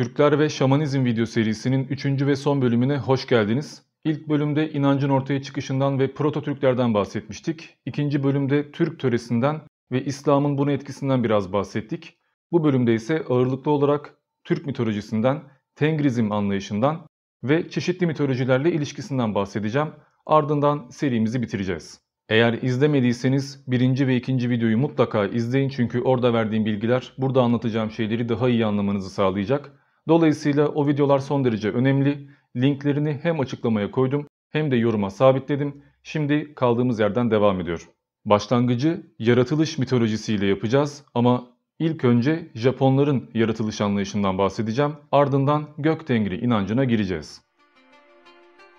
Türkler ve Şamanizm video serisinin 3. ve son bölümüne hoş geldiniz. İlk bölümde inancın ortaya çıkışından ve proto-Türklerden bahsetmiştik. İkinci bölümde Türk töresinden ve İslam'ın buna etkisinden biraz bahsettik. Bu bölümde ise ağırlıklı olarak Türk mitolojisinden, Tengrizm anlayışından ve çeşitli mitolojilerle ilişkisinden bahsedeceğim. Ardından serimizi bitireceğiz. Eğer izlemediyseniz birinci ve ikinci videoyu mutlaka izleyin çünkü orada verdiğim bilgiler burada anlatacağım şeyleri daha iyi anlamanızı sağlayacak. Dolayısıyla o videolar son derece önemli. Linklerini hem açıklamaya koydum hem de yoruma sabitledim. Şimdi kaldığımız yerden devam ediyorum. Başlangıcı yaratılış mitolojisiyle yapacağız ama ilk önce Japonların yaratılış anlayışından bahsedeceğim. Ardından gök tengri inancına gireceğiz.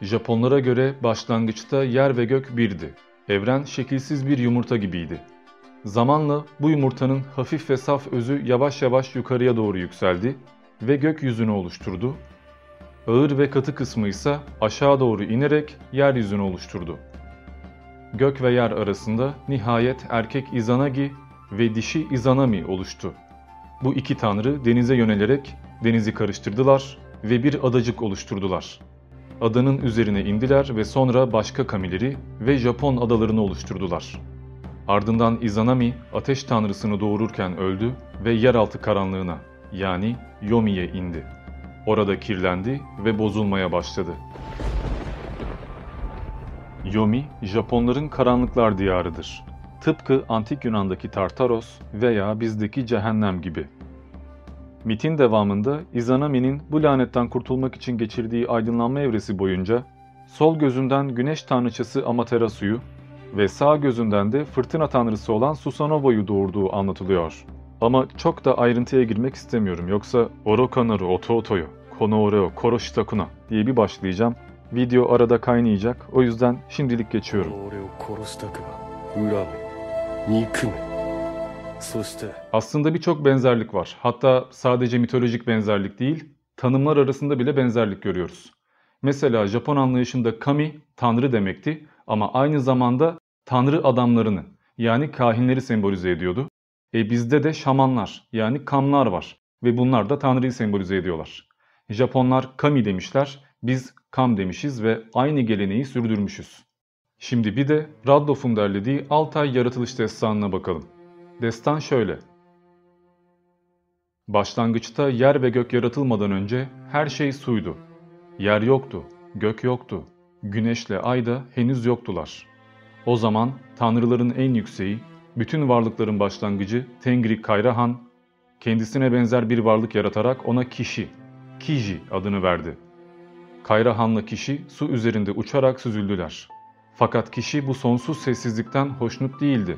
Japonlara göre başlangıçta yer ve gök birdi. Evren şekilsiz bir yumurta gibiydi. Zamanla bu yumurtanın hafif ve saf özü yavaş yavaş yukarıya doğru yükseldi ve gökyüzünü oluşturdu. Ağır ve katı kısmı ise aşağı doğru inerek yeryüzünü oluşturdu. Gök ve yer arasında nihayet erkek Izanagi ve dişi Izanami oluştu. Bu iki tanrı denize yönelerek denizi karıştırdılar ve bir adacık oluşturdular. Adanın üzerine indiler ve sonra başka kamileri ve Japon adalarını oluşturdular. Ardından Izanami ateş tanrısını doğururken öldü ve yeraltı karanlığına yani Yomi'ye indi. Orada kirlendi ve bozulmaya başladı. Yomi, Japonların karanlıklar diyarıdır. Tıpkı Antik Yunan'daki Tartaros veya bizdeki Cehennem gibi. Mitin devamında Izanami'nin bu lanetten kurtulmak için geçirdiği aydınlanma evresi boyunca sol gözünden güneş tanrıçası Amaterasu'yu ve sağ gözünden de fırtına tanrısı olan Susanova'yı doğurduğu anlatılıyor. Ama çok da ayrıntıya girmek istemiyorum yoksa Orokanaru Otootoyo, Konooreo Koroshitakuna diye bir başlayacağım. Video arada kaynayacak o yüzden şimdilik geçiyorum. Aslında birçok benzerlik var. Hatta sadece mitolojik benzerlik değil, tanımlar arasında bile benzerlik görüyoruz. Mesela Japon anlayışında kami tanrı demekti ama aynı zamanda tanrı adamlarını yani kahinleri sembolize ediyordu. E bizde de şamanlar yani kamlar var ve bunlar da tanrıyı sembolize ediyorlar. Japonlar kami demişler, biz kam demişiz ve aynı geleneği sürdürmüşüz. Şimdi bir de Radloff'un derlediği Altay yaratılış destanına bakalım. Destan şöyle. Başlangıçta yer ve gök yaratılmadan önce her şey suydu. Yer yoktu, gök yoktu, güneşle ay da henüz yoktular. O zaman tanrıların en yükseği, bütün varlıkların başlangıcı Tengri Kayrahan, kendisine benzer bir varlık yaratarak ona kişi, Kiji adını verdi. Kayrahan'la kişi su üzerinde uçarak süzüldüler. Fakat kişi bu sonsuz sessizlikten hoşnut değildi.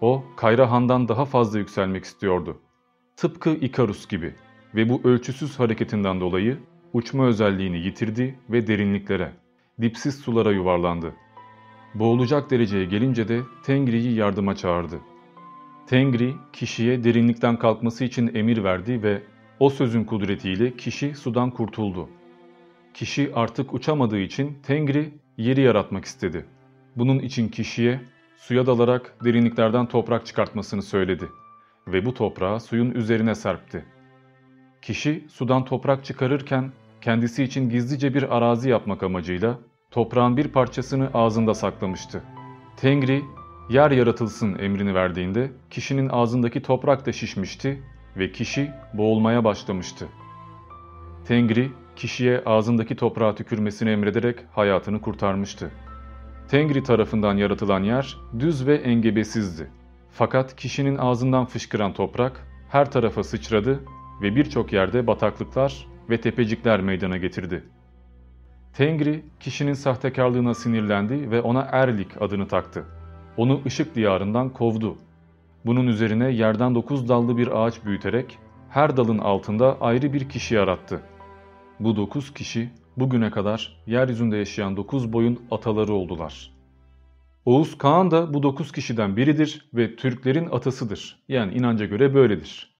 O, Kayrahan'dan daha fazla yükselmek istiyordu. Tıpkı Ikarus gibi ve bu ölçüsüz hareketinden dolayı uçma özelliğini yitirdi ve derinliklere, dipsiz sulara yuvarlandı. Boğulacak dereceye gelince de Tengri'yi yardıma çağırdı. Tengri kişiye derinlikten kalkması için emir verdi ve o sözün kudretiyle kişi sudan kurtuldu. Kişi artık uçamadığı için Tengri yeri yaratmak istedi. Bunun için kişiye suya dalarak derinliklerden toprak çıkartmasını söyledi ve bu toprağı suyun üzerine serpti. Kişi sudan toprak çıkarırken kendisi için gizlice bir arazi yapmak amacıyla toprağın bir parçasını ağzında saklamıştı. Tengri, yer yaratılsın emrini verdiğinde kişinin ağzındaki toprak da şişmişti ve kişi boğulmaya başlamıştı. Tengri, kişiye ağzındaki toprağı tükürmesini emrederek hayatını kurtarmıştı. Tengri tarafından yaratılan yer düz ve engebesizdi. Fakat kişinin ağzından fışkıran toprak her tarafa sıçradı ve birçok yerde bataklıklar ve tepecikler meydana getirdi. Tengri kişinin sahtekarlığına sinirlendi ve ona Erlik adını taktı. Onu ışık diyarından kovdu. Bunun üzerine yerden dokuz dallı bir ağaç büyüterek her dalın altında ayrı bir kişi yarattı. Bu dokuz kişi bugüne kadar yeryüzünde yaşayan dokuz boyun ataları oldular. Oğuz Kağan da bu dokuz kişiden biridir ve Türklerin atasıdır. Yani inanca göre böyledir.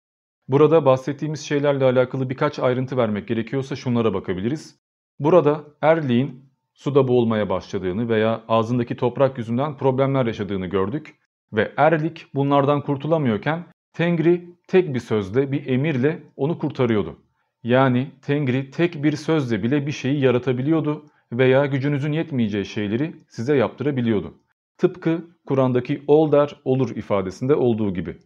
Burada bahsettiğimiz şeylerle alakalı birkaç ayrıntı vermek gerekiyorsa şunlara bakabiliriz. Burada Erliğin suda boğulmaya başladığını veya ağzındaki toprak yüzünden problemler yaşadığını gördük ve Erlik bunlardan kurtulamıyorken Tengri tek bir sözle, bir emirle onu kurtarıyordu. Yani Tengri tek bir sözle bile bir şeyi yaratabiliyordu veya gücünüzün yetmeyeceği şeyleri size yaptırabiliyordu. Tıpkı Kur'an'daki ol der olur ifadesinde olduğu gibi.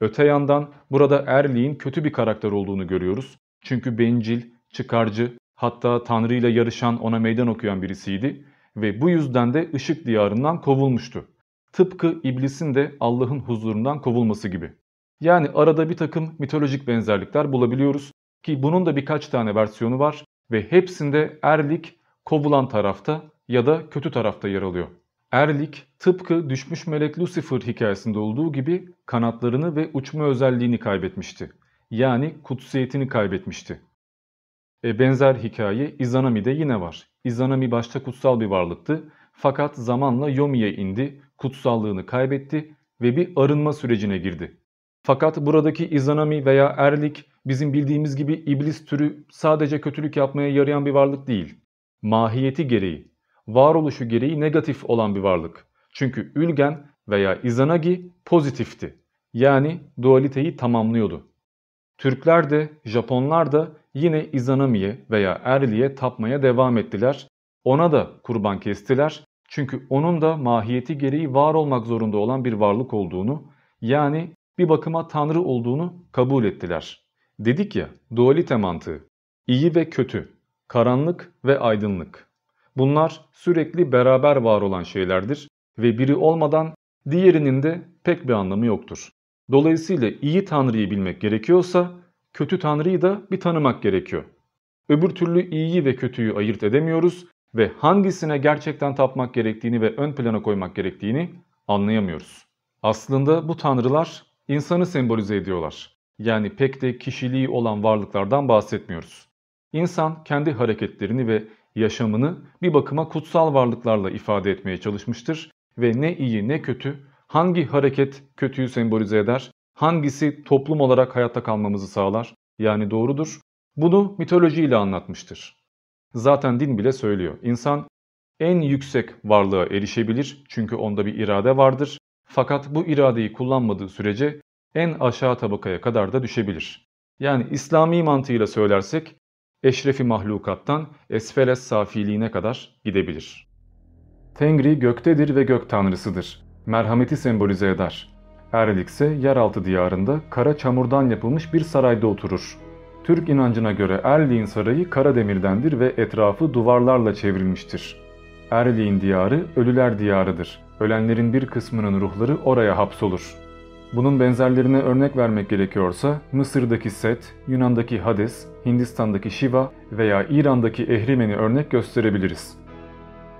Öte yandan burada Erli'nin kötü bir karakter olduğunu görüyoruz. Çünkü bencil, çıkarcı, hatta Tanrı ile yarışan ona meydan okuyan birisiydi ve bu yüzden de ışık diyarından kovulmuştu. Tıpkı iblisin de Allah'ın huzurundan kovulması gibi. Yani arada bir takım mitolojik benzerlikler bulabiliyoruz ki bunun da birkaç tane versiyonu var ve hepsinde Erlik kovulan tarafta ya da kötü tarafta yer alıyor. Erlik tıpkı düşmüş melek Lucifer hikayesinde olduğu gibi kanatlarını ve uçma özelliğini kaybetmişti. Yani kutsiyetini kaybetmişti. E benzer hikaye Izanami'de yine var. Izanami başta kutsal bir varlıktı fakat zamanla Yomi'ye indi, kutsallığını kaybetti ve bir arınma sürecine girdi. Fakat buradaki Izanami veya Erlik bizim bildiğimiz gibi iblis türü sadece kötülük yapmaya yarayan bir varlık değil. Mahiyeti gereği, varoluşu gereği negatif olan bir varlık. Çünkü Ülgen veya Izanagi pozitifti. Yani dualiteyi tamamlıyordu. Türkler de Japonlar da yine Izanami'ye veya Erli'ye tapmaya devam ettiler. Ona da kurban kestiler. Çünkü onun da mahiyeti gereği var olmak zorunda olan bir varlık olduğunu yani bir bakıma tanrı olduğunu kabul ettiler. Dedik ya dualite mantığı. İyi ve kötü, karanlık ve aydınlık. Bunlar sürekli beraber var olan şeylerdir ve biri olmadan diğerinin de pek bir anlamı yoktur. Dolayısıyla iyi tanrıyı bilmek gerekiyorsa kötü tanrıyı da bir tanımak gerekiyor. Öbür türlü iyiyi ve kötüyü ayırt edemiyoruz ve hangisine gerçekten tapmak gerektiğini ve ön plana koymak gerektiğini anlayamıyoruz. Aslında bu tanrılar insanı sembolize ediyorlar. Yani pek de kişiliği olan varlıklardan bahsetmiyoruz. İnsan kendi hareketlerini ve yaşamını bir bakıma kutsal varlıklarla ifade etmeye çalışmıştır ve ne iyi ne kötü, hangi hareket kötüyü sembolize eder, hangisi toplum olarak hayatta kalmamızı sağlar, yani doğrudur, bunu mitolojiyle anlatmıştır. Zaten din bile söylüyor. İnsan en yüksek varlığa erişebilir çünkü onda bir irade vardır. Fakat bu iradeyi kullanmadığı sürece en aşağı tabakaya kadar da düşebilir. Yani İslami mantığıyla söylersek eşrefi mahlukattan esfeles safiliğine kadar gidebilir. Tengri göktedir ve gök tanrısıdır. Merhameti sembolize eder. Erlik ise yeraltı diyarında kara çamurdan yapılmış bir sarayda oturur. Türk inancına göre Erlik'in sarayı kara demirdendir ve etrafı duvarlarla çevrilmiştir. Erlik'in diyarı ölüler diyarıdır. Ölenlerin bir kısmının ruhları oraya hapsolur. Bunun benzerlerine örnek vermek gerekiyorsa Mısır'daki Set, Yunan'daki Hades, Hindistan'daki Shiva veya İran'daki Ehrimen'i örnek gösterebiliriz.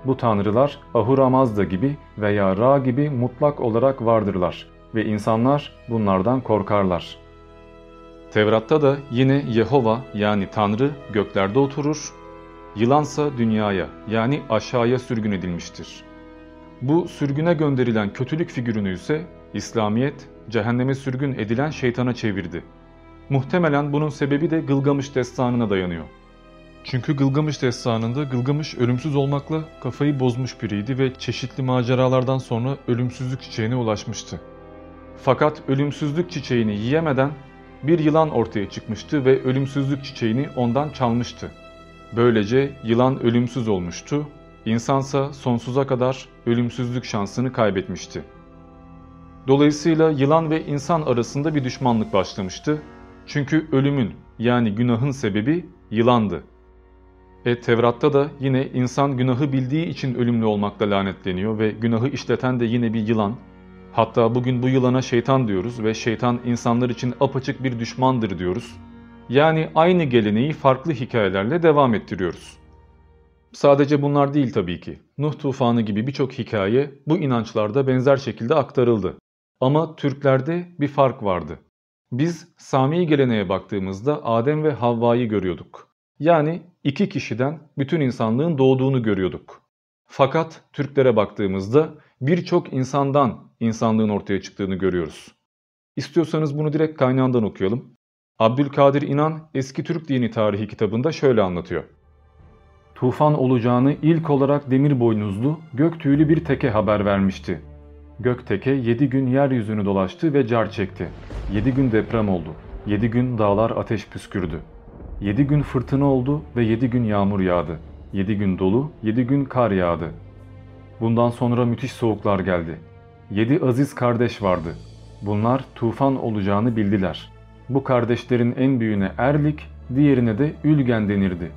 Bu tanrılar Ahura Mazda gibi veya Ra gibi mutlak olarak vardırlar ve insanlar bunlardan korkarlar. Tevrat'ta da yine Yehova yani Tanrı göklerde oturur, yılansa dünyaya yani aşağıya sürgün edilmiştir. Bu sürgüne gönderilen kötülük figürünü ise İslamiyet cehenneme sürgün edilen şeytana çevirdi. Muhtemelen bunun sebebi de Gılgamış destanına dayanıyor. Çünkü Gılgamış destanında Gılgamış ölümsüz olmakla kafayı bozmuş biriydi ve çeşitli maceralardan sonra ölümsüzlük çiçeğine ulaşmıştı. Fakat ölümsüzlük çiçeğini yiyemeden bir yılan ortaya çıkmıştı ve ölümsüzlük çiçeğini ondan çalmıştı. Böylece yılan ölümsüz olmuştu, insansa sonsuza kadar ölümsüzlük şansını kaybetmişti. Dolayısıyla yılan ve insan arasında bir düşmanlık başlamıştı. Çünkü ölümün yani günahın sebebi yılandı. E Tevrat'ta da yine insan günahı bildiği için ölümlü olmakla lanetleniyor ve günahı işleten de yine bir yılan. Hatta bugün bu yılana şeytan diyoruz ve şeytan insanlar için apaçık bir düşmandır diyoruz. Yani aynı geleneği farklı hikayelerle devam ettiriyoruz. Sadece bunlar değil tabii ki. Nuh tufanı gibi birçok hikaye bu inançlarda benzer şekilde aktarıldı. Ama Türklerde bir fark vardı. Biz Sami geleneğe baktığımızda Adem ve Havva'yı görüyorduk. Yani iki kişiden bütün insanlığın doğduğunu görüyorduk. Fakat Türklere baktığımızda birçok insandan insanlığın ortaya çıktığını görüyoruz. İstiyorsanız bunu direkt kaynağından okuyalım. Abdülkadir İnan Eski Türk Dini Tarihi kitabında şöyle anlatıyor. Tufan olacağını ilk olarak demir boynuzlu, gök tüylü bir teke haber vermişti. Gökteke 7 gün yeryüzünü dolaştı ve car çekti. 7 gün deprem oldu. 7 gün dağlar ateş püskürdü. Yedi gün fırtına oldu ve yedi gün yağmur yağdı. Yedi gün dolu, yedi gün kar yağdı. Bundan sonra müthiş soğuklar geldi. Yedi aziz kardeş vardı. Bunlar tufan olacağını bildiler. Bu kardeşlerin en büyüğüne Erlik, diğerine de Ülgen denirdi.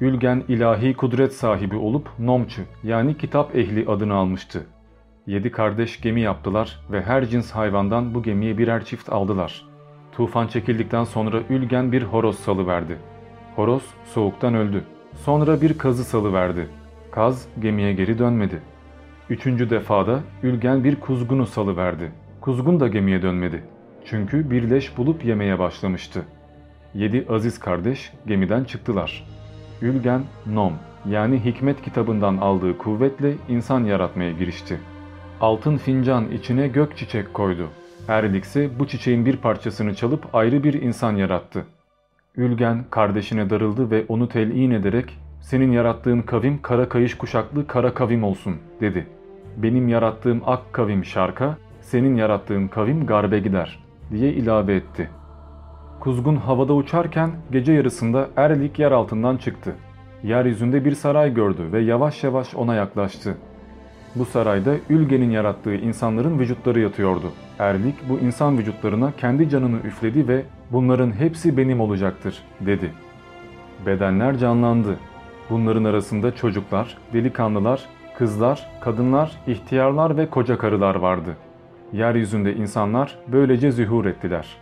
Ülgen ilahi kudret sahibi olup Nomçu yani kitap ehli adını almıştı. Yedi kardeş gemi yaptılar ve her cins hayvandan bu gemiye birer çift aldılar. Tufan çekildikten sonra Ülgen bir horoz salıverdi. Horoz soğuktan öldü. Sonra bir kazı salıverdi. Kaz gemiye geri dönmedi. Üçüncü defada Ülgen bir kuzgunu salıverdi. Kuzgun da gemiye dönmedi. Çünkü bir leş bulup yemeye başlamıştı. Yedi aziz kardeş gemiden çıktılar. Ülgen Nom yani hikmet kitabından aldığı kuvvetle insan yaratmaya girişti. Altın fincan içine gök çiçek koydu. Erlik ise bu çiçeğin bir parçasını çalıp ayrı bir insan yarattı. Ülgen kardeşine darıldı ve onu telin ederek senin yarattığın kavim kara kayış kuşaklı kara kavim olsun dedi. Benim yarattığım ak kavim şarka, senin yarattığın kavim garbe gider diye ilave etti. Kuzgun havada uçarken gece yarısında Erlik yer altından çıktı. Yeryüzünde bir saray gördü ve yavaş yavaş ona yaklaştı. Bu sarayda Ülgen'in yarattığı insanların vücutları yatıyordu. Erlik bu insan vücutlarına kendi canını üfledi ve bunların hepsi benim olacaktır dedi. Bedenler canlandı. Bunların arasında çocuklar, delikanlılar, kızlar, kadınlar, ihtiyarlar ve koca karılar vardı. Yeryüzünde insanlar böylece zühur ettiler.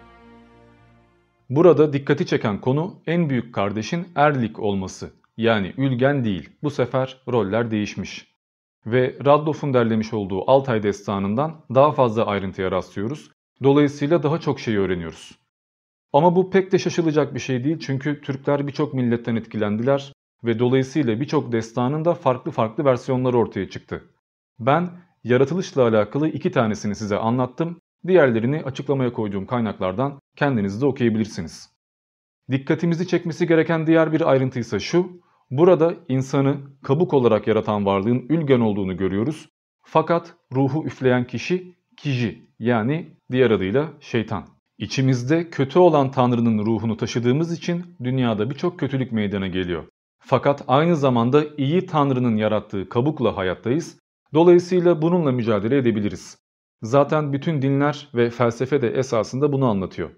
Burada dikkati çeken konu en büyük kardeşin Erlik olması. Yani Ülgen değil. Bu sefer roller değişmiş. Ve Radloff'un derlemiş olduğu Altay destanından daha fazla ayrıntıya rastlıyoruz. Dolayısıyla daha çok şey öğreniyoruz. Ama bu pek de şaşılacak bir şey değil çünkü Türkler birçok milletten etkilendiler ve dolayısıyla birçok destanın da farklı farklı versiyonları ortaya çıktı. Ben yaratılışla alakalı iki tanesini size anlattım. Diğerlerini açıklamaya koyduğum kaynaklardan kendiniz de okuyabilirsiniz. Dikkatimizi çekmesi gereken diğer bir ayrıntı ise şu. Burada insanı kabuk olarak yaratan varlığın ülgen olduğunu görüyoruz. Fakat ruhu üfleyen kişi kiji yani diğer adıyla şeytan. İçimizde kötü olan Tanrı'nın ruhunu taşıdığımız için dünyada birçok kötülük meydana geliyor. Fakat aynı zamanda iyi Tanrı'nın yarattığı kabukla hayattayız. Dolayısıyla bununla mücadele edebiliriz. Zaten bütün dinler ve felsefe de esasında bunu anlatıyor.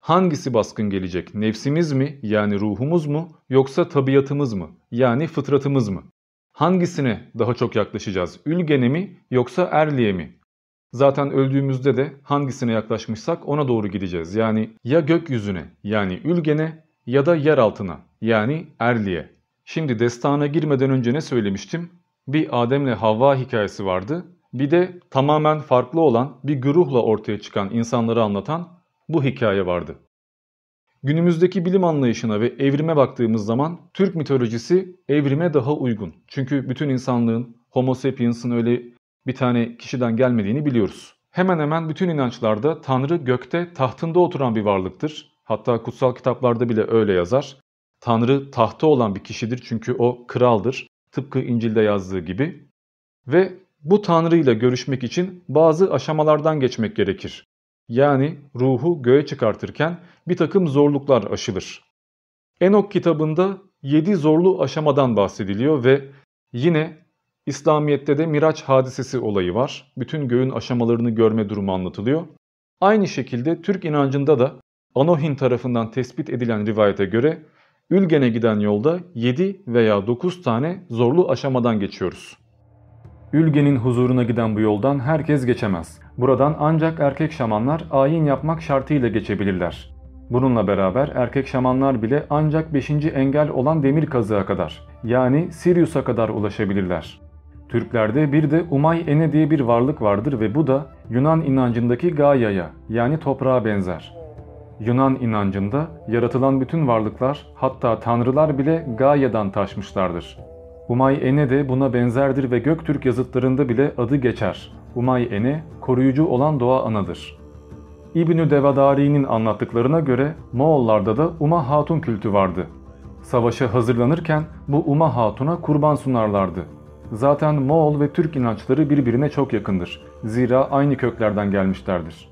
Hangisi baskın gelecek? Nefsimiz mi yani ruhumuz mu yoksa tabiatımız mı yani fıtratımız mı? Hangisine daha çok yaklaşacağız? Ülgene mi yoksa erliğe mi? Zaten öldüğümüzde de hangisine yaklaşmışsak ona doğru gideceğiz. Yani ya gökyüzüne yani ülgene ya da yer altına yani erliğe. Şimdi destana girmeden önce ne söylemiştim? Bir Adem'le Havva hikayesi vardı. Bir de tamamen farklı olan bir güruhla ortaya çıkan insanları anlatan bu hikaye vardı. Günümüzdeki bilim anlayışına ve evrime baktığımız zaman Türk mitolojisi evrime daha uygun. Çünkü bütün insanlığın Homo sapiens'ın öyle bir tane kişiden gelmediğini biliyoruz. Hemen hemen bütün inançlarda Tanrı gökte tahtında oturan bir varlıktır. Hatta kutsal kitaplarda bile öyle yazar. Tanrı tahta olan bir kişidir çünkü o kraldır. Tıpkı İncil'de yazdığı gibi. Ve bu Tanrı ile görüşmek için bazı aşamalardan geçmek gerekir. Yani ruhu göğe çıkartırken bir takım zorluklar aşılır. Enok kitabında 7 zorlu aşamadan bahsediliyor ve yine İslamiyet'te de Miraç hadisesi olayı var. Bütün göğün aşamalarını görme durumu anlatılıyor. Aynı şekilde Türk inancında da Anohin tarafından tespit edilen rivayete göre Ülgen'e giden yolda 7 veya 9 tane zorlu aşamadan geçiyoruz. Ülgen'in huzuruna giden bu yoldan herkes geçemez. Buradan ancak erkek şamanlar ayin yapmak şartıyla geçebilirler. Bununla beraber erkek şamanlar bile ancak 5. engel olan demir kazığa kadar yani Sirius'a kadar ulaşabilirler. Türklerde bir de Umay Ene diye bir varlık vardır ve bu da Yunan inancındaki Gaia'ya yani toprağa benzer. Yunan inancında yaratılan bütün varlıklar hatta tanrılar bile Gaia'dan taşmışlardır. Umay Ene de buna benzerdir ve Göktürk yazıtlarında bile adı geçer. Umay Ene koruyucu olan doğa anadır. İbnü Devadari'nin anlattıklarına göre Moğollarda da Uma Hatun kültü vardı. Savaşa hazırlanırken bu Uma Hatun'a kurban sunarlardı. Zaten Moğol ve Türk inançları birbirine çok yakındır. Zira aynı köklerden gelmişlerdir.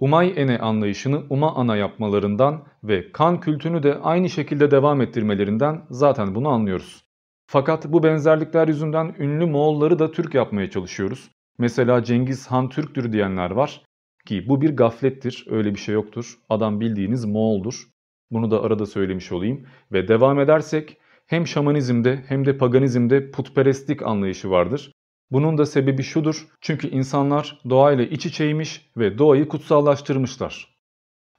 Umay ene anlayışını Uma ana yapmalarından ve kan kültünü de aynı şekilde devam ettirmelerinden zaten bunu anlıyoruz. Fakat bu benzerlikler yüzünden ünlü Moğolları da Türk yapmaya çalışıyoruz. Mesela Cengiz Han Türktür diyenler var ki bu bir gaflettir öyle bir şey yoktur. Adam bildiğiniz Moğol'dur. Bunu da arada söylemiş olayım. Ve devam edersek hem şamanizmde hem de paganizmde putperestlik anlayışı vardır. Bunun da sebebi şudur. Çünkü insanlar doğayla iç içeymiş ve doğayı kutsallaştırmışlar.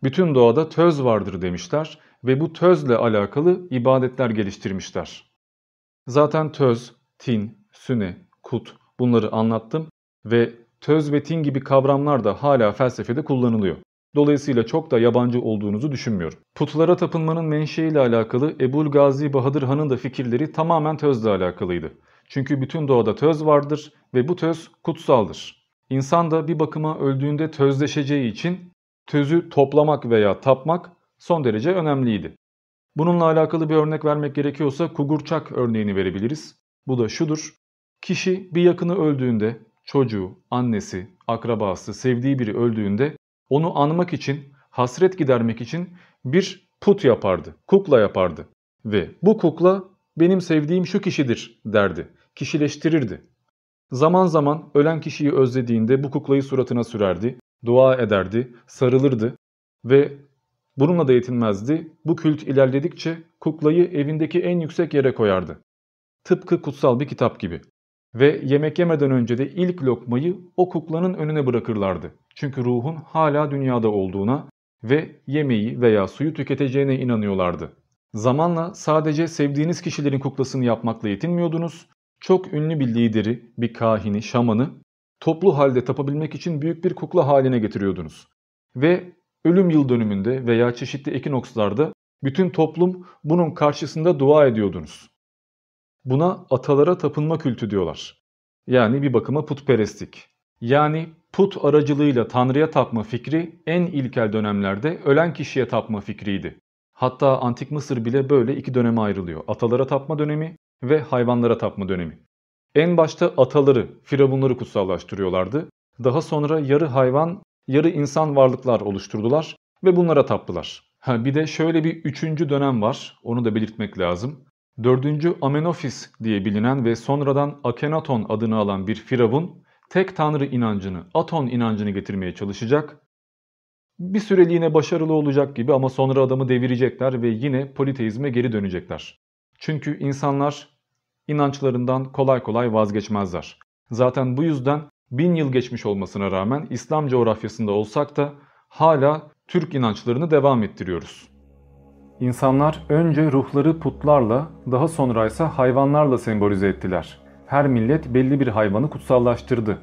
Bütün doğada töz vardır demişler ve bu tözle alakalı ibadetler geliştirmişler. Zaten töz, tin, süne, kut bunları anlattım ve töz ve tin gibi kavramlar da hala felsefede kullanılıyor. Dolayısıyla çok da yabancı olduğunuzu düşünmüyorum. Putlara tapınmanın menşeiyle alakalı Ebul Gazi Bahadır Han'ın da fikirleri tamamen tözle alakalıydı. Çünkü bütün doğada töz vardır ve bu töz kutsaldır. İnsan da bir bakıma öldüğünde tözleşeceği için tözü toplamak veya tapmak son derece önemliydi. Bununla alakalı bir örnek vermek gerekiyorsa Kugurçak örneğini verebiliriz. Bu da şudur. Kişi bir yakını öldüğünde, çocuğu, annesi, akrabası, sevdiği biri öldüğünde onu anmak için, hasret gidermek için bir put yapardı, kukla yapardı. Ve bu kukla benim sevdiğim şu kişidir derdi, kişileştirirdi. Zaman zaman ölen kişiyi özlediğinde bu kuklayı suratına sürerdi, dua ederdi, sarılırdı ve bununla da yetinmezdi. Bu kült ilerledikçe kuklayı evindeki en yüksek yere koyardı. Tıpkı kutsal bir kitap gibi. Ve yemek yemeden önce de ilk lokmayı o kuklanın önüne bırakırlardı. Çünkü ruhun hala dünyada olduğuna ve yemeği veya suyu tüketeceğine inanıyorlardı. Zamanla sadece sevdiğiniz kişilerin kuklasını yapmakla yetinmiyordunuz. Çok ünlü bir lideri, bir kahini, şamanı toplu halde tapabilmek için büyük bir kukla haline getiriyordunuz. Ve ölüm yıl dönümünde veya çeşitli ekinokslarda bütün toplum bunun karşısında dua ediyordunuz. Buna atalara tapınma kültü diyorlar. Yani bir bakıma putperestlik. Yani put aracılığıyla Tanrı'ya tapma fikri en ilkel dönemlerde ölen kişiye tapma fikriydi. Hatta Antik Mısır bile böyle iki döneme ayrılıyor. Atalara tapma dönemi ve hayvanlara tapma dönemi. En başta ataları, firavunları kutsallaştırıyorlardı. Daha sonra yarı hayvan, yarı insan varlıklar oluşturdular ve bunlara taptılar. Ha, bir de şöyle bir üçüncü dönem var, onu da belirtmek lazım. Dördüncü Amenofis diye bilinen ve sonradan Akhenaton adını alan bir firavun tek tanrı inancını, Aton inancını getirmeye çalışacak. Bir süreliğine başarılı olacak gibi ama sonra adamı devirecekler ve yine politeizme geri dönecekler. Çünkü insanlar inançlarından kolay kolay vazgeçmezler. Zaten bu yüzden bin yıl geçmiş olmasına rağmen İslam coğrafyasında olsak da hala Türk inançlarını devam ettiriyoruz. İnsanlar önce ruhları putlarla, daha sonra ise hayvanlarla sembolize ettiler. Her millet belli bir hayvanı kutsallaştırdı.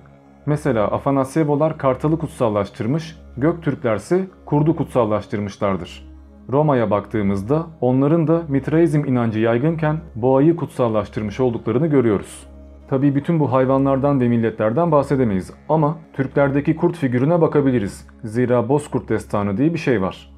Mesela Afanasyevolar kartalı kutsallaştırmış, Göktürkler ise kurdu kutsallaştırmışlardır. Roma'ya baktığımızda onların da Mitraizm inancı yaygınken boğayı kutsallaştırmış olduklarını görüyoruz. Tabii bütün bu hayvanlardan ve milletlerden bahsedemeyiz ama Türklerdeki kurt figürüne bakabiliriz. Zira Bozkurt destanı diye bir şey var.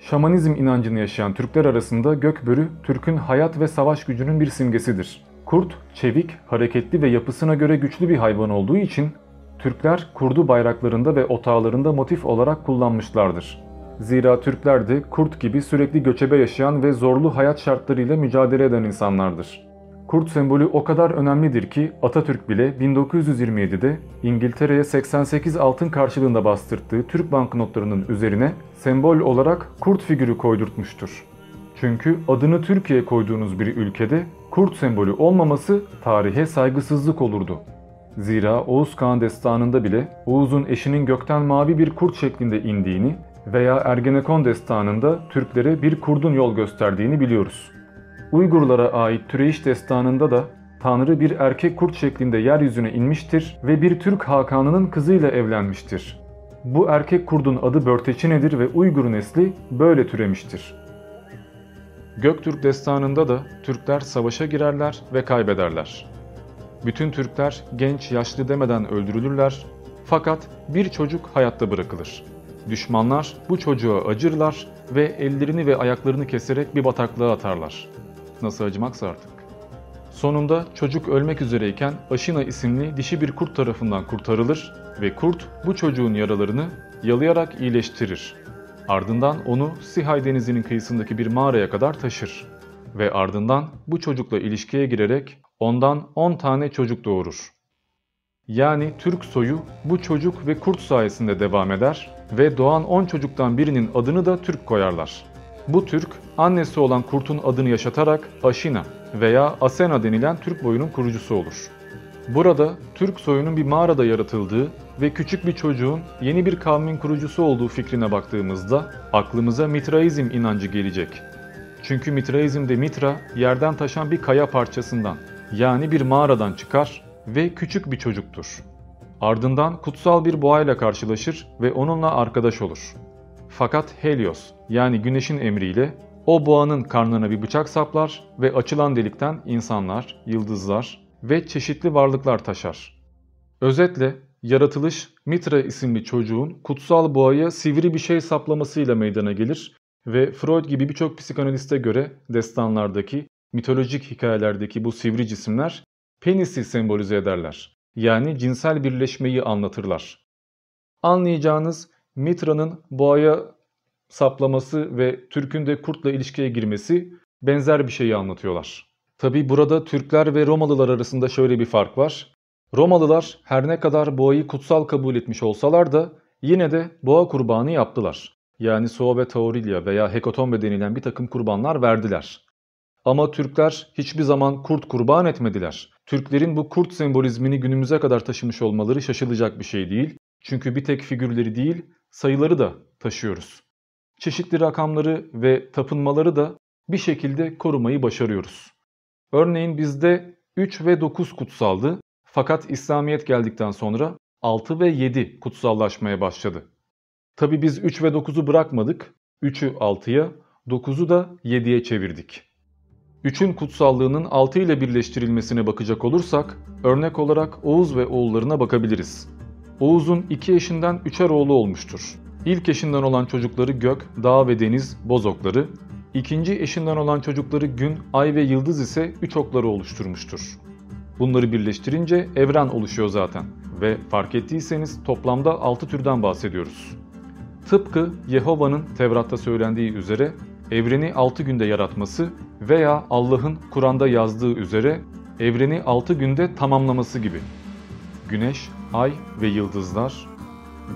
Şamanizm inancını yaşayan Türkler arasında gökbörü Türk'ün hayat ve savaş gücünün bir simgesidir. Kurt, çevik, hareketli ve yapısına göre güçlü bir hayvan olduğu için Türkler kurdu bayraklarında ve otağlarında motif olarak kullanmışlardır. Zira Türkler de kurt gibi sürekli göçebe yaşayan ve zorlu hayat şartlarıyla mücadele eden insanlardır. Kurt sembolü o kadar önemlidir ki Atatürk bile 1927'de İngiltere'ye 88 altın karşılığında bastırdığı Türk banknotlarının üzerine sembol olarak kurt figürü koydurtmuştur. Çünkü adını Türkiye koyduğunuz bir ülkede kurt sembolü olmaması tarihe saygısızlık olurdu. Zira Oğuz Kağan destanında bile Oğuz'un eşinin gökten mavi bir kurt şeklinde indiğini veya Ergenekon destanında Türklere bir kurdun yol gösterdiğini biliyoruz. Uygurlara ait Türeyiş destanında da Tanrı bir erkek kurt şeklinde yeryüzüne inmiştir ve bir Türk hakanının kızıyla evlenmiştir. Bu erkek kurdun adı Börteçine'dir ve Uygur nesli böyle türemiştir. Göktürk destanında da Türkler savaşa girerler ve kaybederler. Bütün Türkler genç yaşlı demeden öldürülürler fakat bir çocuk hayatta bırakılır. Düşmanlar bu çocuğa acırlar ve ellerini ve ayaklarını keserek bir bataklığa atarlar. Nasıl acımaksa artık. Sonunda çocuk ölmek üzereyken Aşina isimli dişi bir kurt tarafından kurtarılır ve kurt bu çocuğun yaralarını yalayarak iyileştirir. Ardından onu Sihay Denizi'nin kıyısındaki bir mağaraya kadar taşır. Ve ardından bu çocukla ilişkiye girerek ondan 10 tane çocuk doğurur. Yani Türk soyu bu çocuk ve kurt sayesinde devam eder ve doğan 10 çocuktan birinin adını da Türk koyarlar. Bu Türk, annesi olan kurtun adını yaşatarak Aşina veya Asena denilen Türk boyunun kurucusu olur. Burada Türk soyunun bir mağarada yaratıldığı ve küçük bir çocuğun yeni bir kavmin kurucusu olduğu fikrine baktığımızda aklımıza Mitraizm inancı gelecek. Çünkü Mitraizm'de Mitra yerden taşan bir kaya parçasından yani bir mağaradan çıkar ve küçük bir çocuktur. Ardından kutsal bir boğayla karşılaşır ve onunla arkadaş olur. Fakat Helios yani güneşin emriyle o boğanın karnına bir bıçak saplar ve açılan delikten insanlar, yıldızlar ve çeşitli varlıklar taşar. Özetle yaratılış Mitra isimli çocuğun kutsal boğaya sivri bir şey saplamasıyla meydana gelir ve Freud gibi birçok psikanaliste göre destanlardaki, mitolojik hikayelerdeki bu sivri cisimler penisi sembolize ederler. Yani cinsel birleşmeyi anlatırlar. Anlayacağınız Mitra'nın boğaya saplaması ve Türk'ün de kurtla ilişkiye girmesi benzer bir şeyi anlatıyorlar. Tabi burada Türkler ve Romalılar arasında şöyle bir fark var. Romalılar her ne kadar boğayı kutsal kabul etmiş olsalar da yine de boğa kurbanı yaptılar. Yani Sova ve Taurilia veya Hekotombe denilen bir takım kurbanlar verdiler. Ama Türkler hiçbir zaman kurt kurban etmediler. Türklerin bu kurt sembolizmini günümüze kadar taşımış olmaları şaşılacak bir şey değil. Çünkü bir tek figürleri değil, sayıları da taşıyoruz. Çeşitli rakamları ve tapınmaları da bir şekilde korumayı başarıyoruz. Örneğin bizde 3 ve 9 kutsaldı fakat İslamiyet geldikten sonra 6 ve 7 kutsallaşmaya başladı. Tabi biz 3 ve 9'u bırakmadık. 3'ü 6'ya, 9'u da 7'ye çevirdik. 3'ün kutsallığının 6 ile birleştirilmesine bakacak olursak, örnek olarak Oğuz ve oğullarına bakabiliriz. Oğuz'un iki eşinden üçer oğlu olmuştur. İlk eşinden olan çocukları Gök, Dağ ve Deniz, Bozokları, İkinci eşinden olan çocukları Gün, Ay ve Yıldız ise üç okları oluşturmuştur. Bunları birleştirince evren oluşuyor zaten ve fark ettiyseniz toplamda 6 türden bahsediyoruz. Tıpkı Yehova'nın Tevrat'ta söylendiği üzere evreni 6 günde yaratması veya Allah'ın Kur'an'da yazdığı üzere evreni 6 günde tamamlaması gibi. Güneş, ay ve yıldızlar,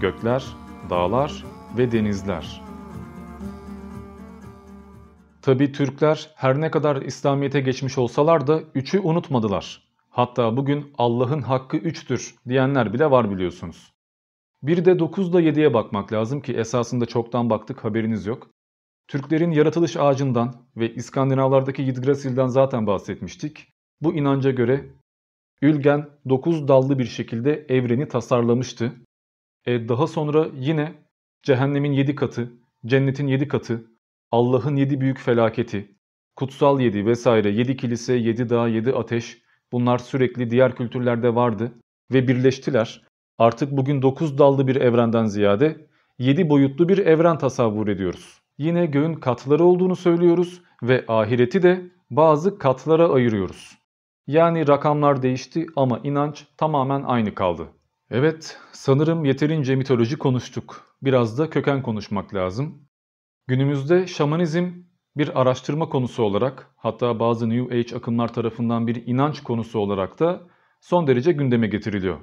gökler, dağlar ve denizler. Tabi Türkler her ne kadar İslamiyet'e geçmiş olsalar da üçü unutmadılar. Hatta bugün Allah'ın hakkı üçtür diyenler bile var biliyorsunuz. Bir de 9 ile 7'ye bakmak lazım ki esasında çoktan baktık haberiniz yok. Türklerin yaratılış ağacından ve İskandinavlardaki Yggdrasil'den zaten bahsetmiştik. Bu inanca göre Ülgen 9 dallı bir şekilde evreni tasarlamıştı. E daha sonra yine cehennemin 7 katı, cennetin 7 katı, Allah'ın 7 büyük felaketi, kutsal 7 vesaire 7 kilise, 7 dağ, 7 ateş bunlar sürekli diğer kültürlerde vardı ve birleştiler. Artık bugün 9 dallı bir evrenden ziyade 7 boyutlu bir evren tasavvur ediyoruz. Yine göğün katları olduğunu söylüyoruz ve ahireti de bazı katlara ayırıyoruz. Yani rakamlar değişti ama inanç tamamen aynı kaldı. Evet, sanırım yeterince mitoloji konuştuk. Biraz da köken konuşmak lazım. Günümüzde şamanizm bir araştırma konusu olarak hatta bazı New Age akımlar tarafından bir inanç konusu olarak da son derece gündeme getiriliyor.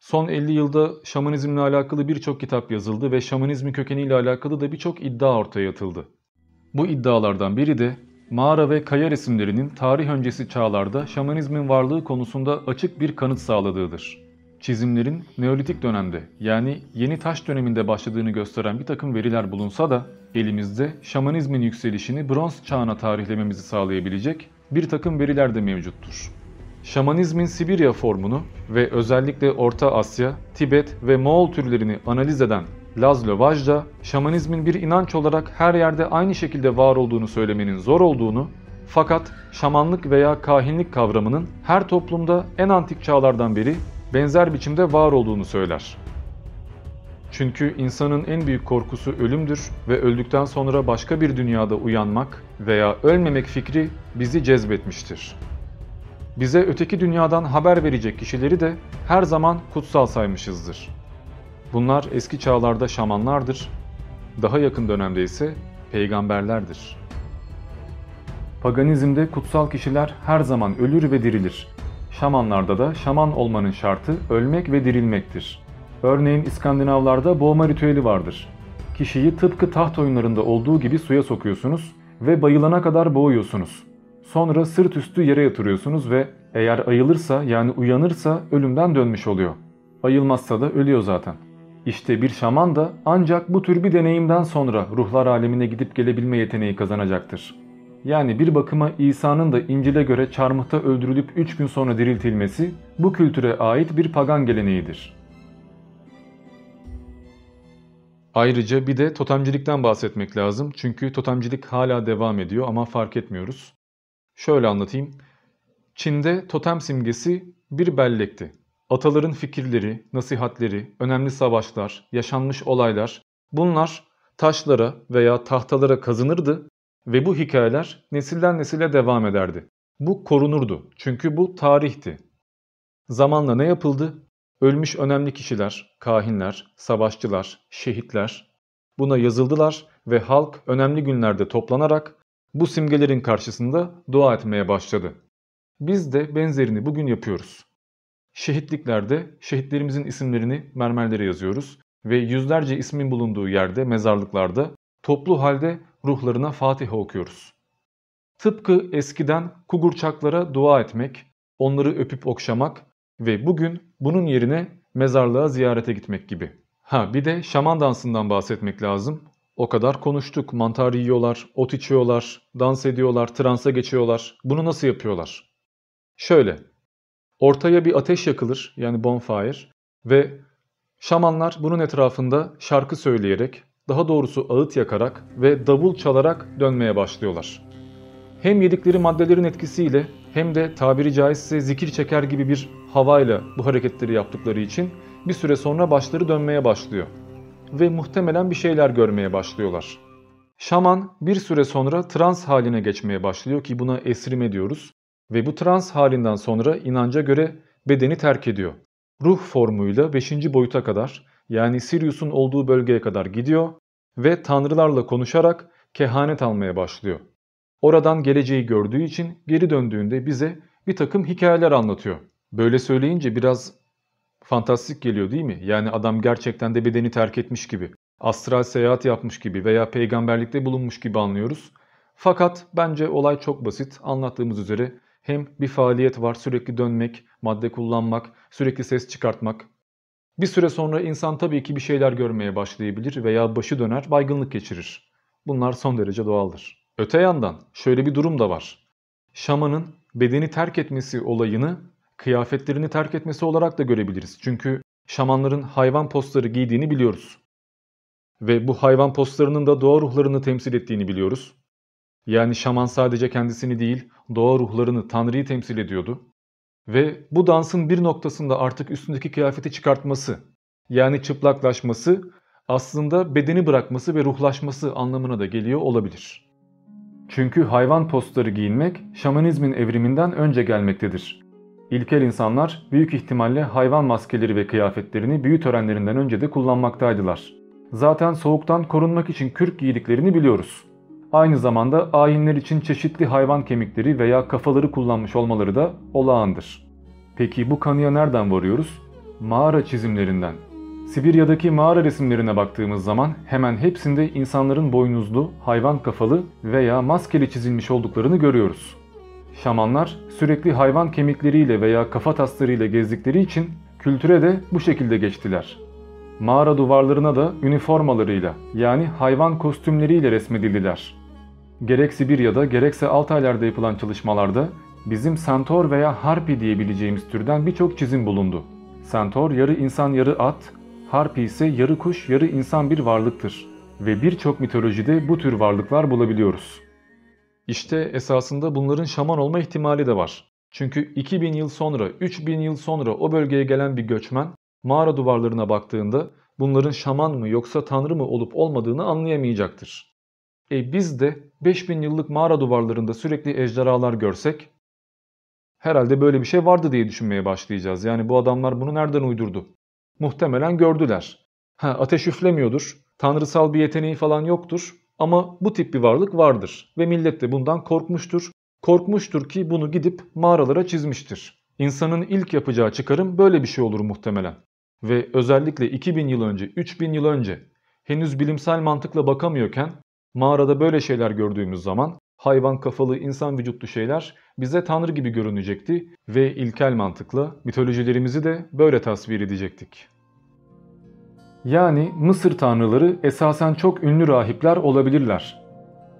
Son 50 yılda şamanizmle alakalı birçok kitap yazıldı ve şamanizmin kökeniyle alakalı da birçok iddia ortaya atıldı. Bu iddialardan biri de mağara ve kaya resimlerinin tarih öncesi çağlarda şamanizmin varlığı konusunda açık bir kanıt sağladığıdır. Çizimlerin Neolitik dönemde yani yeni taş döneminde başladığını gösteren bir takım veriler bulunsa da elimizde şamanizmin yükselişini bronz çağına tarihlememizi sağlayabilecek bir takım veriler de mevcuttur. Şamanizmin Sibirya formunu ve özellikle Orta Asya, Tibet ve Moğol türlerini analiz eden Laszlo Vajda, şamanizmin bir inanç olarak her yerde aynı şekilde var olduğunu söylemenin zor olduğunu, fakat şamanlık veya kahinlik kavramının her toplumda en antik çağlardan beri benzer biçimde var olduğunu söyler. Çünkü insanın en büyük korkusu ölümdür ve öldükten sonra başka bir dünyada uyanmak veya ölmemek fikri bizi cezbetmiştir. Bize öteki dünyadan haber verecek kişileri de her zaman kutsal saymışızdır. Bunlar eski çağlarda şamanlardır, daha yakın dönemde ise peygamberlerdir. Paganizmde kutsal kişiler her zaman ölür ve dirilir. Şamanlarda da şaman olmanın şartı ölmek ve dirilmektir. Örneğin İskandinavlarda boğma ritüeli vardır. Kişiyi tıpkı taht oyunlarında olduğu gibi suya sokuyorsunuz ve bayılana kadar boğuyorsunuz. Sonra sırt üstü yere yatırıyorsunuz ve eğer ayılırsa yani uyanırsa ölümden dönmüş oluyor. Ayılmazsa da ölüyor zaten. İşte bir şaman da ancak bu tür bir deneyimden sonra ruhlar alemine gidip gelebilme yeteneği kazanacaktır. Yani bir bakıma İsa'nın da İncil'e göre çarmıhta öldürülüp 3 gün sonra diriltilmesi bu kültüre ait bir pagan geleneğidir. Ayrıca bir de totemcilikten bahsetmek lazım. Çünkü totemcilik hala devam ediyor ama fark etmiyoruz. Şöyle anlatayım. Çin'de totem simgesi bir bellekti. Ataların fikirleri, nasihatleri, önemli savaşlar, yaşanmış olaylar bunlar taşlara veya tahtalara kazınırdı ve bu hikayeler nesilden nesile devam ederdi. Bu korunurdu çünkü bu tarihti. Zamanla ne yapıldı? Ölmüş önemli kişiler, kahinler, savaşçılar, şehitler buna yazıldılar ve halk önemli günlerde toplanarak bu simgelerin karşısında dua etmeye başladı. Biz de benzerini bugün yapıyoruz. Şehitliklerde şehitlerimizin isimlerini mermerlere yazıyoruz ve yüzlerce ismin bulunduğu yerde, mezarlıklarda toplu halde ruhlarına Fatiha okuyoruz. Tıpkı eskiden kugurçaklara dua etmek, onları öpüp okşamak ve bugün bunun yerine mezarlığa ziyarete gitmek gibi. Ha bir de şaman dansından bahsetmek lazım. O kadar konuştuk. Mantar yiyorlar, ot içiyorlar, dans ediyorlar, transa geçiyorlar. Bunu nasıl yapıyorlar? Şöyle. Ortaya bir ateş yakılır yani bonfire ve şamanlar bunun etrafında şarkı söyleyerek, daha doğrusu ağıt yakarak ve davul çalarak dönmeye başlıyorlar. Hem yedikleri maddelerin etkisiyle hem de tabiri caizse zikir çeker gibi bir havayla bu hareketleri yaptıkları için bir süre sonra başları dönmeye başlıyor. Ve muhtemelen bir şeyler görmeye başlıyorlar. Şaman bir süre sonra trans haline geçmeye başlıyor ki buna esrime diyoruz. Ve bu trans halinden sonra inanca göre bedeni terk ediyor. Ruh formuyla 5. boyuta kadar yani Sirius'un olduğu bölgeye kadar gidiyor ve tanrılarla konuşarak kehanet almaya başlıyor. Oradan geleceği gördüğü için geri döndüğünde bize bir takım hikayeler anlatıyor. Böyle söyleyince biraz fantastik geliyor değil mi? Yani adam gerçekten de bedeni terk etmiş gibi, astral seyahat yapmış gibi veya peygamberlikte bulunmuş gibi anlıyoruz. Fakat bence olay çok basit. Anlattığımız üzere hem bir faaliyet var sürekli dönmek, madde kullanmak, sürekli ses çıkartmak. Bir süre sonra insan tabii ki bir şeyler görmeye başlayabilir veya başı döner, baygınlık geçirir. Bunlar son derece doğaldır. Öte yandan şöyle bir durum da var. Şamanın bedeni terk etmesi olayını kıyafetlerini terk etmesi olarak da görebiliriz. Çünkü şamanların hayvan postları giydiğini biliyoruz. Ve bu hayvan postlarının da doğa ruhlarını temsil ettiğini biliyoruz. Yani şaman sadece kendisini değil, doğa ruhlarını, Tanrı'yı temsil ediyordu. Ve bu dansın bir noktasında artık üstündeki kıyafeti çıkartması, yani çıplaklaşması aslında bedeni bırakması ve ruhlaşması anlamına da geliyor olabilir. Çünkü hayvan postları giyinmek şamanizmin evriminden önce gelmektedir. İlkel insanlar büyük ihtimalle hayvan maskeleri ve kıyafetlerini büyü törenlerinden önce de kullanmaktaydılar. Zaten soğuktan korunmak için kürk giydiklerini biliyoruz. Aynı zamanda ayinler için çeşitli hayvan kemikleri veya kafaları kullanmış olmaları da olağandır. Peki bu kanıya nereden varıyoruz? Mağara çizimlerinden. Sibirya'daki mağara resimlerine baktığımız zaman hemen hepsinde insanların boynuzlu, hayvan kafalı veya maskeli çizilmiş olduklarını görüyoruz. Şamanlar sürekli hayvan kemikleriyle veya kafa taslarıyla gezdikleri için kültüre de bu şekilde geçtiler. Mağara duvarlarına da üniformalarıyla yani hayvan kostümleriyle resmedildiler. Gerek Sibirya'da gerekse Altaylar'da yapılan çalışmalarda bizim Centaur veya Harpi diyebileceğimiz türden birçok çizim bulundu. Centaur yarı insan yarı at, Harpi ise yarı kuş yarı insan bir varlıktır ve birçok mitolojide bu tür varlıklar bulabiliyoruz. İşte esasında bunların şaman olma ihtimali de var. Çünkü 2000 yıl sonra, 3000 yıl sonra o bölgeye gelen bir göçmen mağara duvarlarına baktığında bunların şaman mı yoksa tanrı mı olup olmadığını anlayamayacaktır. E biz de 5000 yıllık mağara duvarlarında sürekli ejderhalar görsek herhalde böyle bir şey vardı diye düşünmeye başlayacağız. Yani bu adamlar bunu nereden uydurdu? Muhtemelen gördüler. Ha, ateş üflemiyordur, tanrısal bir yeteneği falan yoktur ama bu tip bir varlık vardır ve millet de bundan korkmuştur. Korkmuştur ki bunu gidip mağaralara çizmiştir. İnsanın ilk yapacağı çıkarım böyle bir şey olur muhtemelen. Ve özellikle 2000 yıl önce, 3000 yıl önce henüz bilimsel mantıkla bakamıyorken mağarada böyle şeyler gördüğümüz zaman hayvan kafalı insan vücutlu şeyler bize tanrı gibi görünecekti ve ilkel mantıkla mitolojilerimizi de böyle tasvir edecektik. Yani Mısır tanrıları esasen çok ünlü rahipler olabilirler.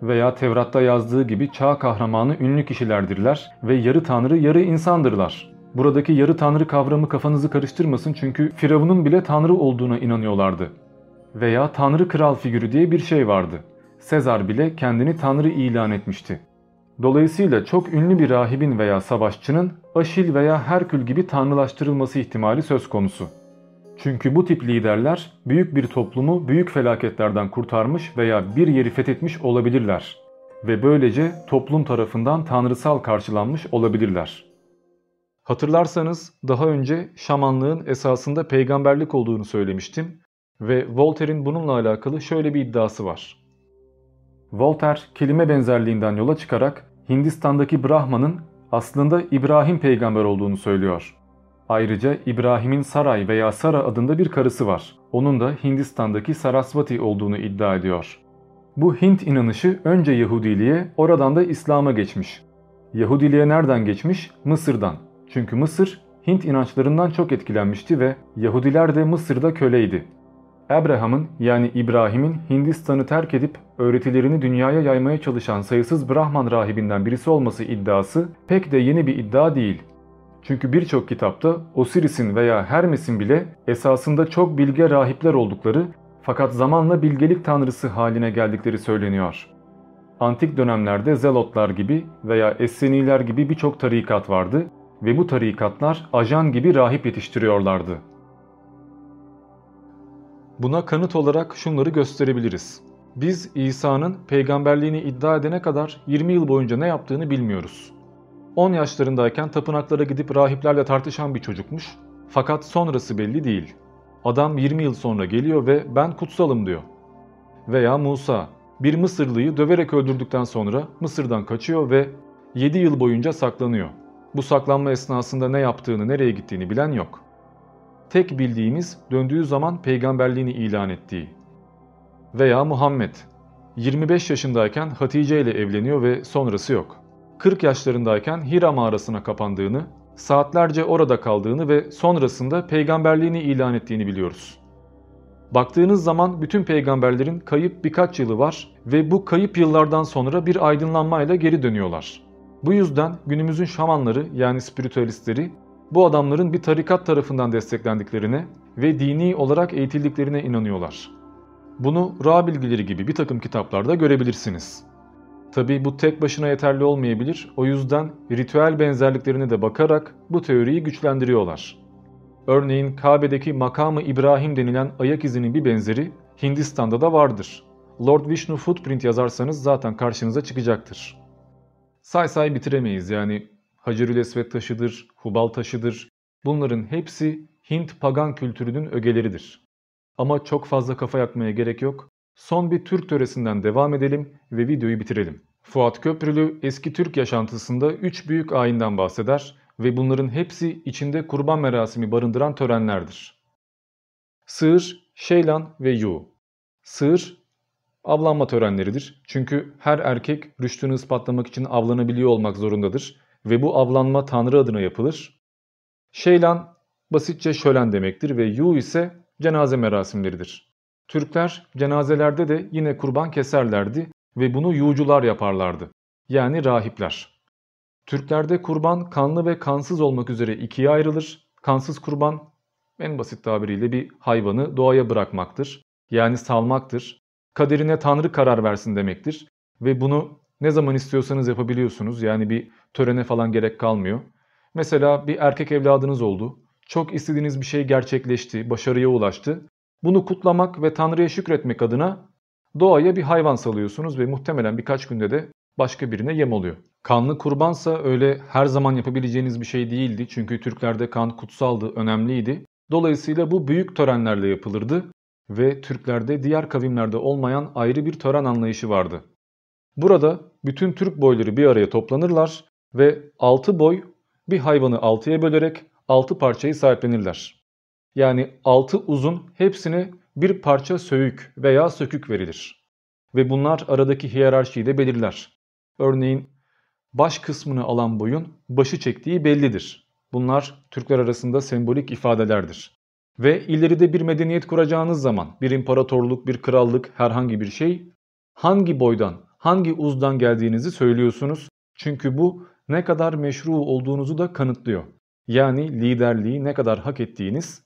Veya Tevrat'ta yazdığı gibi çağ kahramanı ünlü kişilerdirler ve yarı tanrı yarı insandırlar. Buradaki yarı tanrı kavramı kafanızı karıştırmasın çünkü Firavun'un bile tanrı olduğuna inanıyorlardı. Veya tanrı kral figürü diye bir şey vardı. Sezar bile kendini tanrı ilan etmişti. Dolayısıyla çok ünlü bir rahibin veya savaşçının Aşil veya Herkül gibi tanrılaştırılması ihtimali söz konusu. Çünkü bu tip liderler büyük bir toplumu büyük felaketlerden kurtarmış veya bir yeri fethetmiş olabilirler ve böylece toplum tarafından tanrısal karşılanmış olabilirler. Hatırlarsanız daha önce şamanlığın esasında peygamberlik olduğunu söylemiştim ve Voltaire'in bununla alakalı şöyle bir iddiası var. Voltaire kelime benzerliğinden yola çıkarak Hindistan'daki Brahman'ın aslında İbrahim peygamber olduğunu söylüyor. Ayrıca İbrahim'in Saray veya Sara adında bir karısı var. Onun da Hindistan'daki Sarasvati olduğunu iddia ediyor. Bu Hint inanışı önce Yahudiliğe, oradan da İslam'a geçmiş. Yahudiliğe nereden geçmiş? Mısır'dan. Çünkü Mısır Hint inançlarından çok etkilenmişti ve Yahudiler de Mısır'da köleydi. Abraham'ın yani İbrahim'in Hindistan'ı terk edip öğretilerini dünyaya yaymaya çalışan sayısız Brahman rahibinden birisi olması iddiası pek de yeni bir iddia değil. Çünkü birçok kitapta Osiris'in veya Hermes'in bile esasında çok bilge rahipler oldukları fakat zamanla bilgelik tanrısı haline geldikleri söyleniyor. Antik dönemlerde Zelotlar gibi veya Esseniler gibi birçok tarikat vardı ve bu tarikatlar ajan gibi rahip yetiştiriyorlardı. Buna kanıt olarak şunları gösterebiliriz. Biz İsa'nın peygamberliğini iddia edene kadar 20 yıl boyunca ne yaptığını bilmiyoruz. 10 yaşlarındayken tapınaklara gidip rahiplerle tartışan bir çocukmuş. Fakat sonrası belli değil. Adam 20 yıl sonra geliyor ve ben kutsalım diyor. Veya Musa bir Mısırlıyı döverek öldürdükten sonra Mısır'dan kaçıyor ve 7 yıl boyunca saklanıyor. Bu saklanma esnasında ne yaptığını, nereye gittiğini bilen yok. Tek bildiğimiz döndüğü zaman peygamberliğini ilan ettiği. Veya Muhammed 25 yaşındayken Hatice ile evleniyor ve sonrası yok. 40 yaşlarındayken Hira mağarasına kapandığını, saatlerce orada kaldığını ve sonrasında peygamberliğini ilan ettiğini biliyoruz. Baktığınız zaman bütün peygamberlerin kayıp birkaç yılı var ve bu kayıp yıllardan sonra bir aydınlanmayla geri dönüyorlar. Bu yüzden günümüzün şamanları yani spiritüalistleri bu adamların bir tarikat tarafından desteklendiklerine ve dini olarak eğitildiklerine inanıyorlar. Bunu Ra bilgileri gibi bir takım kitaplarda görebilirsiniz. Tabi bu tek başına yeterli olmayabilir. O yüzden ritüel benzerliklerine de bakarak bu teoriyi güçlendiriyorlar. Örneğin Kabe'deki makamı İbrahim denilen ayak izinin bir benzeri Hindistan'da da vardır. Lord Vishnu Footprint yazarsanız zaten karşınıza çıkacaktır. Say say bitiremeyiz yani Hacerül Esved taşıdır, Hubal taşıdır. Bunların hepsi Hint pagan kültürünün ögeleridir. Ama çok fazla kafa yakmaya gerek yok. Son bir Türk töresinden devam edelim ve videoyu bitirelim. Fuat Köprülü eski Türk yaşantısında üç büyük ayinden bahseder ve bunların hepsi içinde kurban merasimi barındıran törenlerdir. Sığır, Şeylan ve Yu. Sığır, avlanma törenleridir. Çünkü her erkek rüştünü ispatlamak için avlanabiliyor olmak zorundadır ve bu avlanma tanrı adına yapılır. Şeylan, basitçe şölen demektir ve Yu ise cenaze merasimleridir. Türkler cenazelerde de yine kurban keserlerdi ve bunu yuğcular yaparlardı. Yani rahipler. Türklerde kurban kanlı ve kansız olmak üzere ikiye ayrılır. Kansız kurban en basit tabiriyle bir hayvanı doğaya bırakmaktır. Yani salmaktır. Kaderine Tanrı karar versin demektir. Ve bunu ne zaman istiyorsanız yapabiliyorsunuz. Yani bir törene falan gerek kalmıyor. Mesela bir erkek evladınız oldu. Çok istediğiniz bir şey gerçekleşti, başarıya ulaştı. Bunu kutlamak ve Tanrı'ya şükretmek adına doğaya bir hayvan salıyorsunuz ve muhtemelen birkaç günde de başka birine yem oluyor. Kanlı kurbansa öyle her zaman yapabileceğiniz bir şey değildi. Çünkü Türklerde kan kutsaldı, önemliydi. Dolayısıyla bu büyük törenlerle yapılırdı ve Türklerde diğer kavimlerde olmayan ayrı bir tören anlayışı vardı. Burada bütün Türk boyları bir araya toplanırlar ve 6 boy bir hayvanı 6'ya bölerek 6 parçayı sahiplenirler. Yani 6 uzun hepsine bir parça söğük veya sökük verilir. Ve bunlar aradaki hiyerarşiyi de belirler. Örneğin baş kısmını alan boyun başı çektiği bellidir. Bunlar Türkler arasında sembolik ifadelerdir. Ve ileride bir medeniyet kuracağınız zaman bir imparatorluk, bir krallık, herhangi bir şey hangi boydan, hangi uzdan geldiğinizi söylüyorsunuz. Çünkü bu ne kadar meşru olduğunuzu da kanıtlıyor. Yani liderliği ne kadar hak ettiğiniz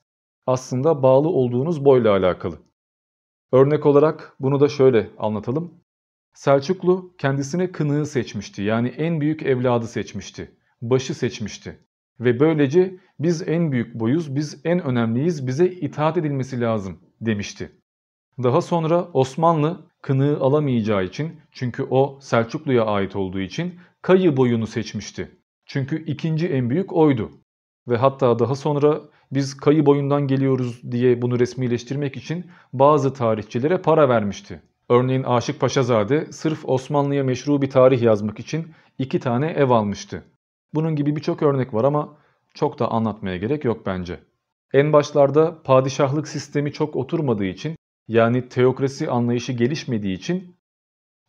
aslında bağlı olduğunuz boyla alakalı. Örnek olarak bunu da şöyle anlatalım. Selçuklu kendisine kınığı seçmişti. Yani en büyük evladı seçmişti. Başı seçmişti. Ve böylece biz en büyük boyuz, biz en önemliyiz, bize itaat edilmesi lazım demişti. Daha sonra Osmanlı kınığı alamayacağı için çünkü o Selçuklu'ya ait olduğu için Kayı boyunu seçmişti. Çünkü ikinci en büyük oydu. Ve hatta daha sonra biz Kayı boyundan geliyoruz diye bunu resmileştirmek için bazı tarihçilere para vermişti. Örneğin Aşık Paşazade sırf Osmanlı'ya meşru bir tarih yazmak için iki tane ev almıştı. Bunun gibi birçok örnek var ama çok da anlatmaya gerek yok bence. En başlarda padişahlık sistemi çok oturmadığı için yani teokrasi anlayışı gelişmediği için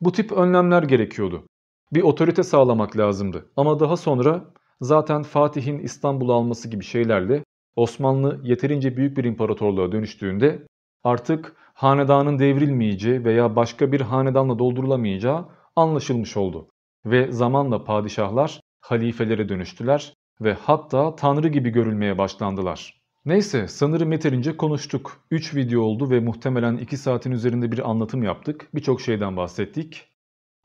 bu tip önlemler gerekiyordu. Bir otorite sağlamak lazımdı. Ama daha sonra zaten Fatih'in İstanbul'u alması gibi şeylerle Osmanlı yeterince büyük bir imparatorluğa dönüştüğünde artık hanedanın devrilmeyeceği veya başka bir hanedanla doldurulamayacağı anlaşılmış oldu. Ve zamanla padişahlar halifelere dönüştüler ve hatta tanrı gibi görülmeye başlandılar. Neyse sanırım yeterince konuştuk. 3 video oldu ve muhtemelen 2 saatin üzerinde bir anlatım yaptık. Birçok şeyden bahsettik.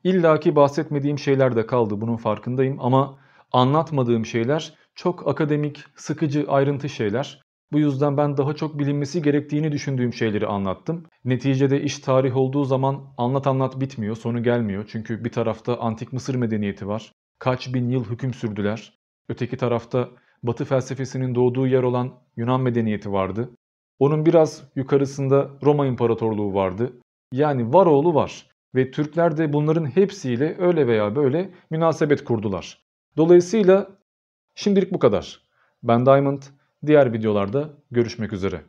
İlla ki bahsetmediğim şeyler de kaldı bunun farkındayım ama anlatmadığım şeyler çok akademik, sıkıcı, ayrıntı şeyler. Bu yüzden ben daha çok bilinmesi gerektiğini düşündüğüm şeyleri anlattım. Neticede iş tarih olduğu zaman anlat anlat bitmiyor, sonu gelmiyor. Çünkü bir tarafta antik Mısır medeniyeti var. Kaç bin yıl hüküm sürdüler. Öteki tarafta Batı felsefesinin doğduğu yer olan Yunan medeniyeti vardı. Onun biraz yukarısında Roma İmparatorluğu vardı. Yani var oğlu var. Ve Türkler de bunların hepsiyle öyle veya böyle münasebet kurdular. Dolayısıyla şimdilik bu kadar. Ben Diamond. Diğer videolarda görüşmek üzere.